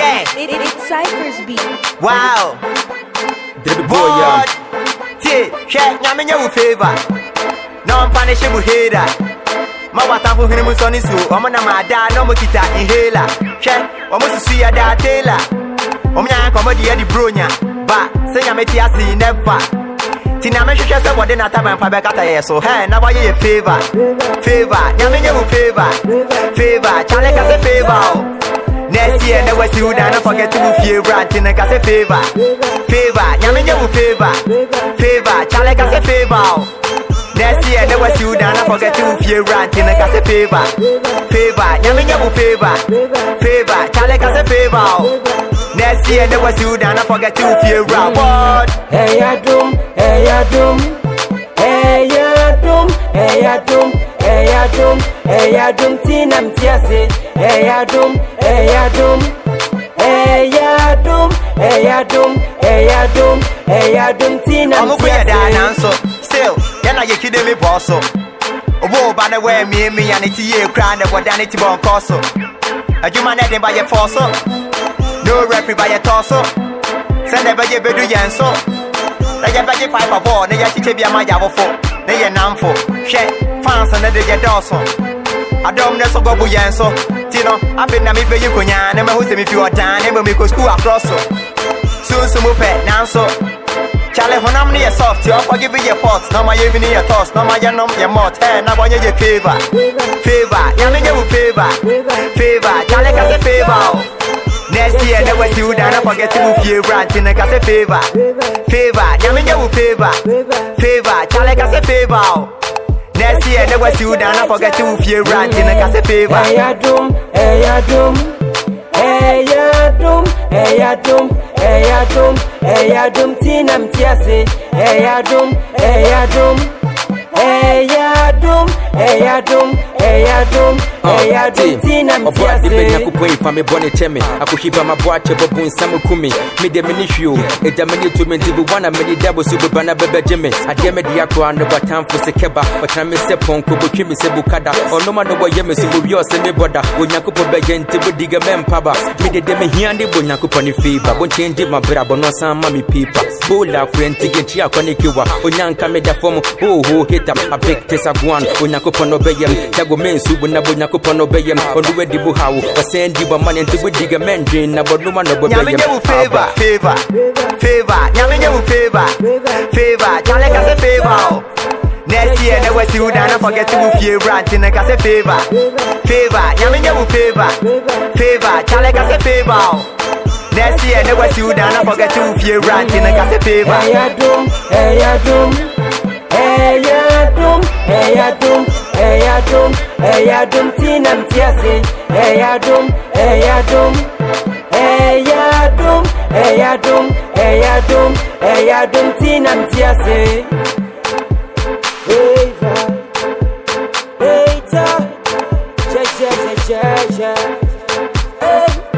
Yeah. It, it, it's Cypher's beat. Wow. Baby boy, yeah. Tie, hwɛ nyame nyɛ wo favor. Na ɔmpa ne hye wo hera ma watamfo hwene mu nsɔ ne suo ɔmo nam adaa na ɔmo kita inhaler. Hwɛ ɔmo susu yɛ daa tailor. Ɔmo nya nkɔmmɔ de yɛ de bronya ba sɛ nyame te ase yi never. Nti na mehwehwɛ sɛ wɔde n'ataban pa bɛkata yɛ so. Hɛ na wɔyɛ yɛ favor. Favor. Nyame nyɛ wo favor. Favor. Kyale ka sɛ favor o Next year, see you down, forget to move here, rant in a case favor. Favor, nyame nyɛ wo favor. Favor, chale ka sɛ favor. Oh. Next year, see you down, forget to move here, rant in a case favor. Favor, nyame nyɛ wo favor. Favor, chale ka sɛ favor. Oh. Next year, never see you down, forget to here, rant. What? Eya dum, eya dum, eya dum, eya dum, eya dum, Eyadum, Eyadum Tinam Tiase, Eyadum, Eyadum, Eyadum, Eyadum, Eyadum, Eyadum Tinam Tiase. I'm going to answer. Still, you're not your kid, me boss. Oh, by the way, me, me, and it's you crying about Danity Boncoso. A human heading by your fossil. No referee by your torso. Send a budget, do your soul. Like a budget five of all, they are teaching me a my for. They are none for. Shit. Yɛkyekyɛ bi ama yɛabofo ne yɛ namfo hwɛ fans ne de yɛ dɔɔso adɔm ne so gɔbo yɛn so ti no afei na mebɛyi konyaa ne mahu sɛ mefi ɔdaa ne mmom mekɔ skul akorɔ so. Sunsun mu pɛ nanso Charlie honam ne yɛ soft yɛ ɔfɔ give yɛ pot na ɔma yɛ mini yɛ toss na ɔma yɛ nom yɛ malt ɛ na wɔnyɛ yɛ favor. Favor. Nyɛ wo favor. Favor. Charlie ka sɛ favor next year ne wasi wo dan na forget wo fie wura nti ne ka sɛ favor. Favor. Nyɛ wo favor. Favor. Charlie ka sɛ favor o next year ne wasi wo dan na forget wo fie wura nti ne ka sɛ favor. Eya dum, eya dum, eya dum, eya dum, eya dum, eya dum, tinam tiase, eya dum, eya dum, eya dum, eya dum, eya dum, eya dum, tinam ɔbɔ ade bɛ tiase. nyankopɔn me bɔne kyɛ me akyɛ bɔbo nsam ku me mede mene hwio ɛgya mene to nti bowa na mene da bo so beba na bɛbɛgye me adeɛ mede akoa ne bɔtamfo se kɛba me sɛ pɔnko bɔtwi me sɛ bukada. Ɔnoma no wɔyɛ me so bowie ɔsɛ me bɔda onyankopɔn bɛyɛ nti bodiga mɛmpaba mede de mehia ne bɔ onyankopɔn ne feiba bonkyɛn gye mabrabɔ no ɔsan ma me pipa yɛnkyi akɔ ne kewa onyanka meda fam oho hitam abek te sagoan onyankopɔn no ɔbɛyɛm tago mensu bo na bo onyankopɔn no ɔbɛyɛm ɔno adi bo hawo ɔsɛn di bɔ ma ne nti na bɔnoma no Nyame nyɛ wo favor, favor, favor. Nyame nyɛ wo favor, favor. Chale ka sɛ favor. Next year ne wasi wo dan na forget wo fie wura nti ne ka sɛ favor, favor. Nyame nyɛ favor, favor. Chale ka sɛ favor. Next year ne wasi wo dan na forget fie wura nti ne ka sɛ favor. Eya dum, eya dum, eya dum, eya dum, eya dum, eya dum, tinam tiase, eya dum, eya dum, eya dum, eya dum, eya dum, eya dum, tinam tiase. Favor, hater, ja ja ja ja ja. Hey.